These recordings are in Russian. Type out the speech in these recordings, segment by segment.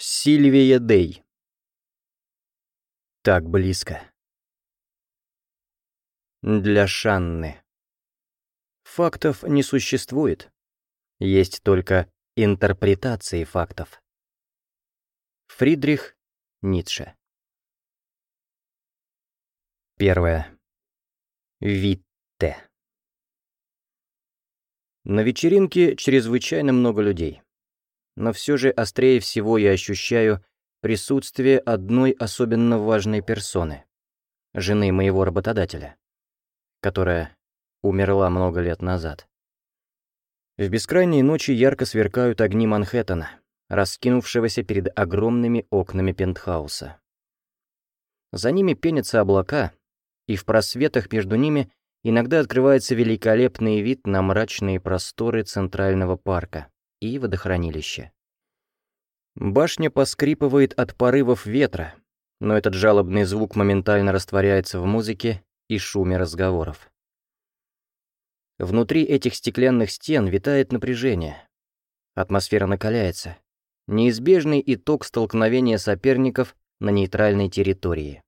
Сильвия Дей. Так близко. Для Шанны. Фактов не существует. Есть только интерпретации фактов. Фридрих Ницше. Первое. Витте. На вечеринке чрезвычайно много людей. Но все же острее всего я ощущаю присутствие одной особенно важной персоны, жены моего работодателя, которая умерла много лет назад. В бескрайней ночи ярко сверкают огни Манхэттена, раскинувшегося перед огромными окнами пентхауса. За ними пенятся облака, и в просветах между ними иногда открывается великолепный вид на мрачные просторы Центрального парка и водохранилище. Башня поскрипывает от порывов ветра, но этот жалобный звук моментально растворяется в музыке и шуме разговоров. Внутри этих стеклянных стен витает напряжение. Атмосфера накаляется. Неизбежный итог столкновения соперников на нейтральной территории.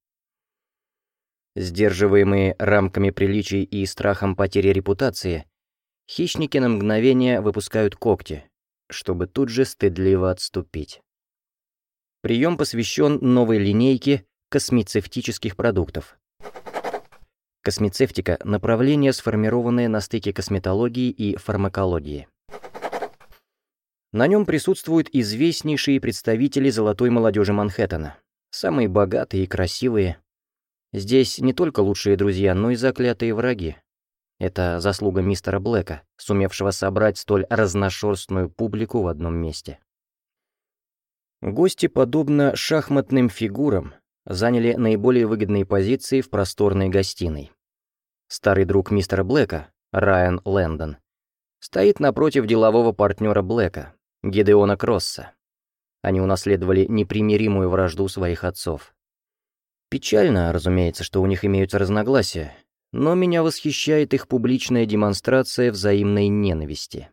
Сдерживаемые рамками приличий и страхом потери репутации, хищники на мгновение выпускают когти, чтобы тут же стыдливо отступить. Прием посвящен новой линейке космецевтических продуктов. Космецевтика — направление, сформированное на стыке косметологии и фармакологии. На нем присутствуют известнейшие представители золотой молодежи Манхэттена, самые богатые и красивые. Здесь не только лучшие друзья, но и заклятые враги. Это заслуга мистера Блэка, сумевшего собрать столь разношерстную публику в одном месте. Гости, подобно шахматным фигурам, заняли наиболее выгодные позиции в просторной гостиной. Старый друг мистера Блэка, Райан Лэндон, стоит напротив делового партнера Блэка, Гидеона Кросса. Они унаследовали непримиримую вражду своих отцов. Печально, разумеется, что у них имеются разногласия, но меня восхищает их публичная демонстрация взаимной ненависти.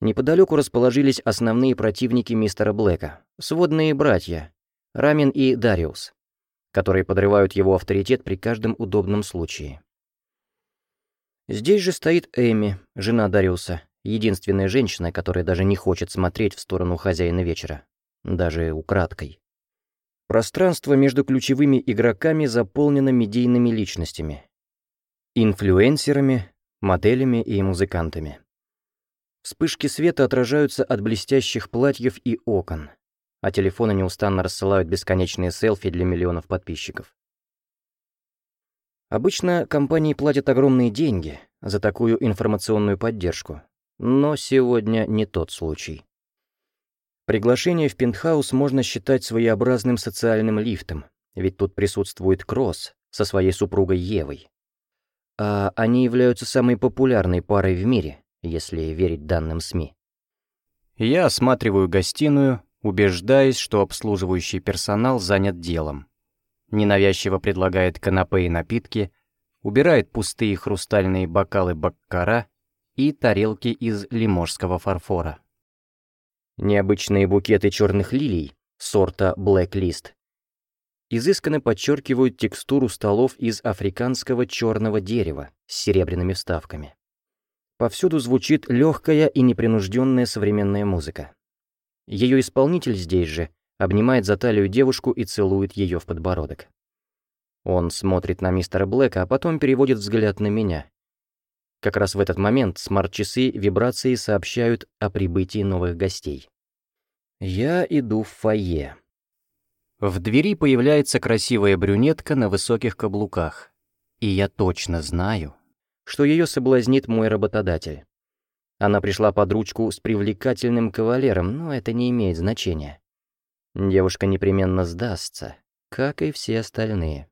Неподалеку расположились основные противники мистера Блэка, сводные братья, Рамин и Дариус, которые подрывают его авторитет при каждом удобном случае. Здесь же стоит Эми, жена Дариуса, единственная женщина, которая даже не хочет смотреть в сторону хозяина вечера, даже украдкой. Пространство между ключевыми игроками заполнено медийными личностями, инфлюенсерами, моделями и музыкантами. Вспышки света отражаются от блестящих платьев и окон, а телефоны неустанно рассылают бесконечные селфи для миллионов подписчиков. Обычно компании платят огромные деньги за такую информационную поддержку, но сегодня не тот случай. Приглашение в пентхаус можно считать своеобразным социальным лифтом, ведь тут присутствует Кросс со своей супругой Евой, а они являются самой популярной парой в мире, если верить данным СМИ. Я осматриваю гостиную, убеждаясь, что обслуживающий персонал занят делом. Ненавязчиво предлагает канапе и напитки, убирает пустые хрустальные бокалы баккара и тарелки из лиможского фарфора. Необычные букеты черных лилий, сорта Black List, изысканно подчеркивают текстуру столов из африканского черного дерева с серебряными вставками. Повсюду звучит легкая и непринужденная современная музыка. Ее исполнитель здесь же обнимает за талию девушку и целует ее в подбородок. Он смотрит на мистера Блэка, а потом переводит взгляд на меня. Как раз в этот момент смарт-часы вибрации сообщают о прибытии новых гостей. Я иду в фойе. В двери появляется красивая брюнетка на высоких каблуках. И я точно знаю, что ее соблазнит мой работодатель. Она пришла под ручку с привлекательным кавалером, но это не имеет значения. Девушка непременно сдастся, как и все остальные.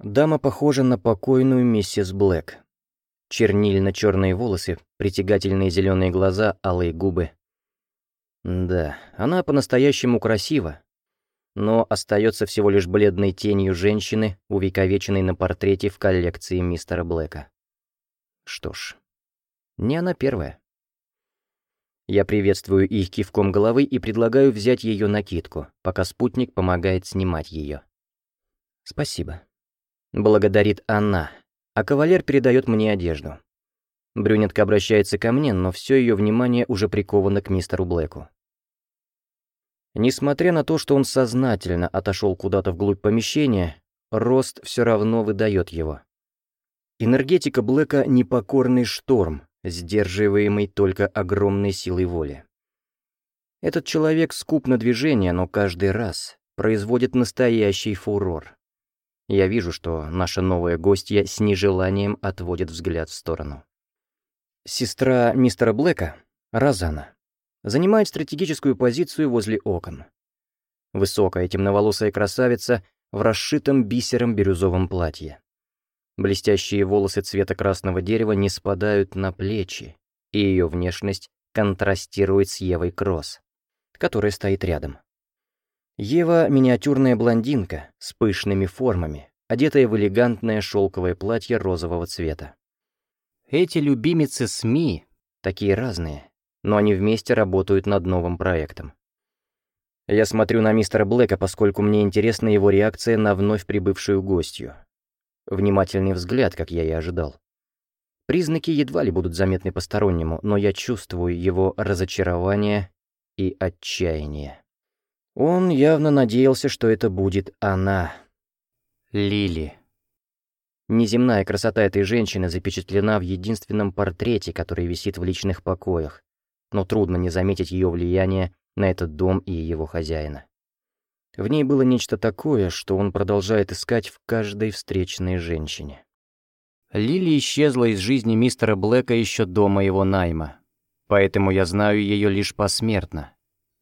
Дама похожа на покойную миссис Блэк. Чернильно-черные волосы, притягательные зеленые глаза, алые губы. Да, она по-настоящему красива, но остается всего лишь бледной тенью женщины, увековеченной на портрете в коллекции мистера Блэка. Что ж, не она первая. Я приветствую их кивком головы и предлагаю взять ее накидку, пока спутник помогает снимать ее. «Спасибо», — благодарит она, а кавалер передает мне одежду. Брюнетка обращается ко мне, но все ее внимание уже приковано к мистеру Блэку. Несмотря на то, что он сознательно отошел куда-то вглубь помещения, рост все равно выдает его. Энергетика Блэка — непокорный шторм, сдерживаемый только огромной силой воли. Этот человек скуп на движение, но каждый раз производит настоящий фурор. Я вижу, что наша новая гостья с нежеланием отводит взгляд в сторону. Сестра мистера Блэка, Розана, занимает стратегическую позицию возле окон. Высокая темноволосая красавица в расшитом бисером бирюзовом платье. Блестящие волосы цвета красного дерева не спадают на плечи, и ее внешность контрастирует с Евой Кросс, которая стоит рядом. Ева — миниатюрная блондинка с пышными формами, одетая в элегантное шелковое платье розового цвета. Эти любимицы СМИ такие разные, но они вместе работают над новым проектом. Я смотрю на мистера Блэка, поскольку мне интересна его реакция на вновь прибывшую гостью. Внимательный взгляд, как я и ожидал. Признаки едва ли будут заметны постороннему, но я чувствую его разочарование и отчаяние. Он явно надеялся, что это будет она. Лили. Неземная красота этой женщины запечатлена в единственном портрете, который висит в личных покоях, но трудно не заметить ее влияние на этот дом и его хозяина. В ней было нечто такое, что он продолжает искать в каждой встречной женщине. Лили исчезла из жизни мистера Блэка еще до моего найма, поэтому я знаю ее лишь посмертно.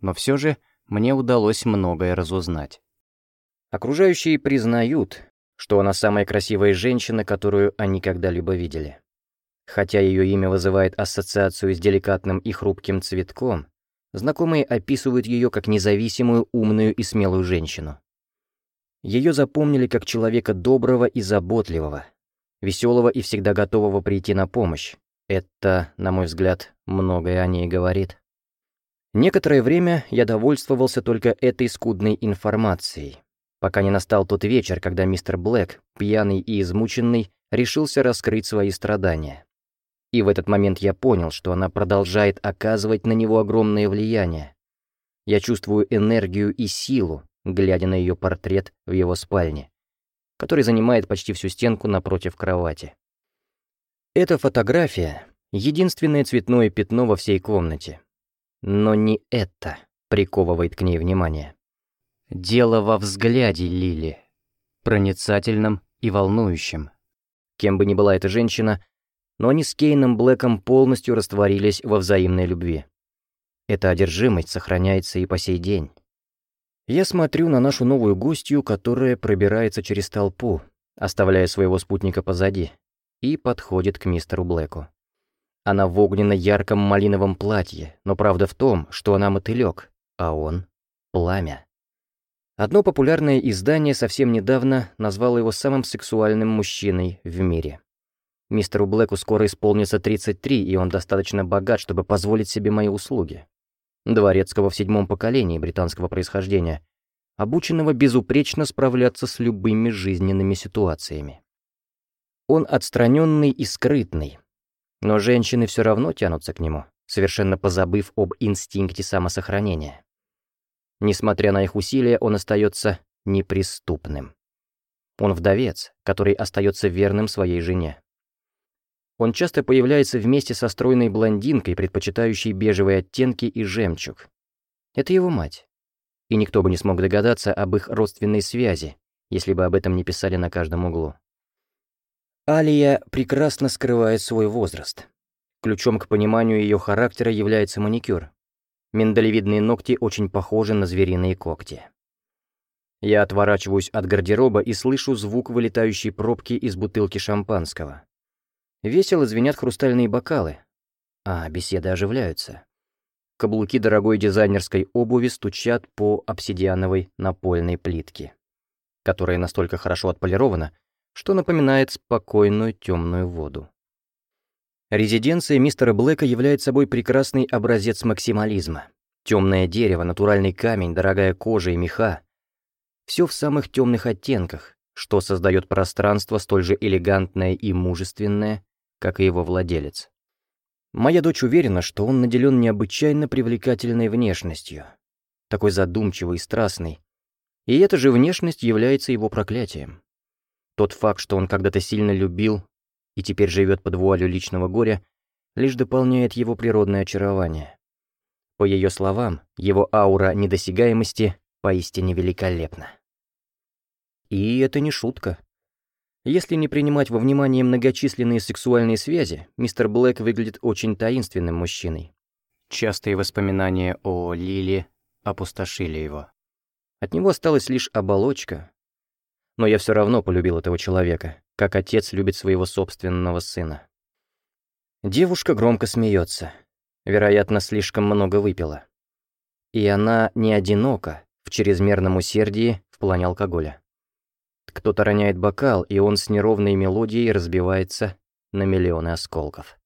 Но все же мне удалось многое разузнать. Окружающие признают, что она самая красивая женщина, которую они когда-либо видели. Хотя ее имя вызывает ассоциацию с деликатным и хрупким цветком, Знакомые описывают ее как независимую, умную и смелую женщину. Ее запомнили как человека доброго и заботливого, веселого и всегда готового прийти на помощь. Это, на мой взгляд, многое о ней говорит. Некоторое время я довольствовался только этой скудной информацией, пока не настал тот вечер, когда мистер Блэк, пьяный и измученный, решился раскрыть свои страдания. И в этот момент я понял, что она продолжает оказывать на него огромное влияние. Я чувствую энергию и силу, глядя на ее портрет в его спальне, который занимает почти всю стенку напротив кровати. Эта фотография — единственное цветное пятно во всей комнате. Но не это приковывает к ней внимание. Дело во взгляде Лили, проницательном и волнующем. Кем бы ни была эта женщина, но они с Кейном Блэком полностью растворились во взаимной любви. Эта одержимость сохраняется и по сей день. Я смотрю на нашу новую гостью, которая пробирается через толпу, оставляя своего спутника позади, и подходит к мистеру Блэку. Она в огненно-ярком малиновом платье, но правда в том, что она мотылёк, а он — пламя. Одно популярное издание совсем недавно назвало его самым сексуальным мужчиной в мире. Мистеру Блэку скоро исполнится 33, и он достаточно богат, чтобы позволить себе мои услуги. Дворецкого в седьмом поколении британского происхождения, обученного безупречно справляться с любыми жизненными ситуациями. Он отстраненный и скрытный, но женщины все равно тянутся к нему, совершенно позабыв об инстинкте самосохранения. Несмотря на их усилия, он остается неприступным. Он вдовец, который остается верным своей жене. Он часто появляется вместе со стройной блондинкой, предпочитающей бежевые оттенки и жемчуг. Это его мать. И никто бы не смог догадаться об их родственной связи, если бы об этом не писали на каждом углу. Алия прекрасно скрывает свой возраст. Ключом к пониманию ее характера является маникюр. Миндалевидные ногти очень похожи на звериные когти. Я отворачиваюсь от гардероба и слышу звук вылетающей пробки из бутылки шампанского. Весело звенят хрустальные бокалы, а беседы оживляются. Каблуки дорогой дизайнерской обуви стучат по обсидиановой напольной плитке, которая настолько хорошо отполирована, что напоминает спокойную темную воду. Резиденция мистера Блэка является собой прекрасный образец максимализма. Темное дерево, натуральный камень, дорогая кожа и меха. Все в самых темных оттенках, что создает пространство столь же элегантное и мужественное, как и его владелец. Моя дочь уверена, что он наделен необычайно привлекательной внешностью, такой задумчивый и страстный, и эта же внешность является его проклятием. Тот факт, что он когда-то сильно любил и теперь живет под вуалью личного горя, лишь дополняет его природное очарование. По ее словам, его аура недосягаемости поистине великолепна. И это не шутка. Если не принимать во внимание многочисленные сексуальные связи, мистер Блэк выглядит очень таинственным мужчиной. Частые воспоминания о Лиле опустошили его. От него осталась лишь оболочка. Но я все равно полюбил этого человека, как отец любит своего собственного сына. Девушка громко смеется. Вероятно, слишком много выпила. И она не одинока в чрезмерном усердии в плане алкоголя. Кто-то роняет бокал, и он с неровной мелодией разбивается на миллионы осколков.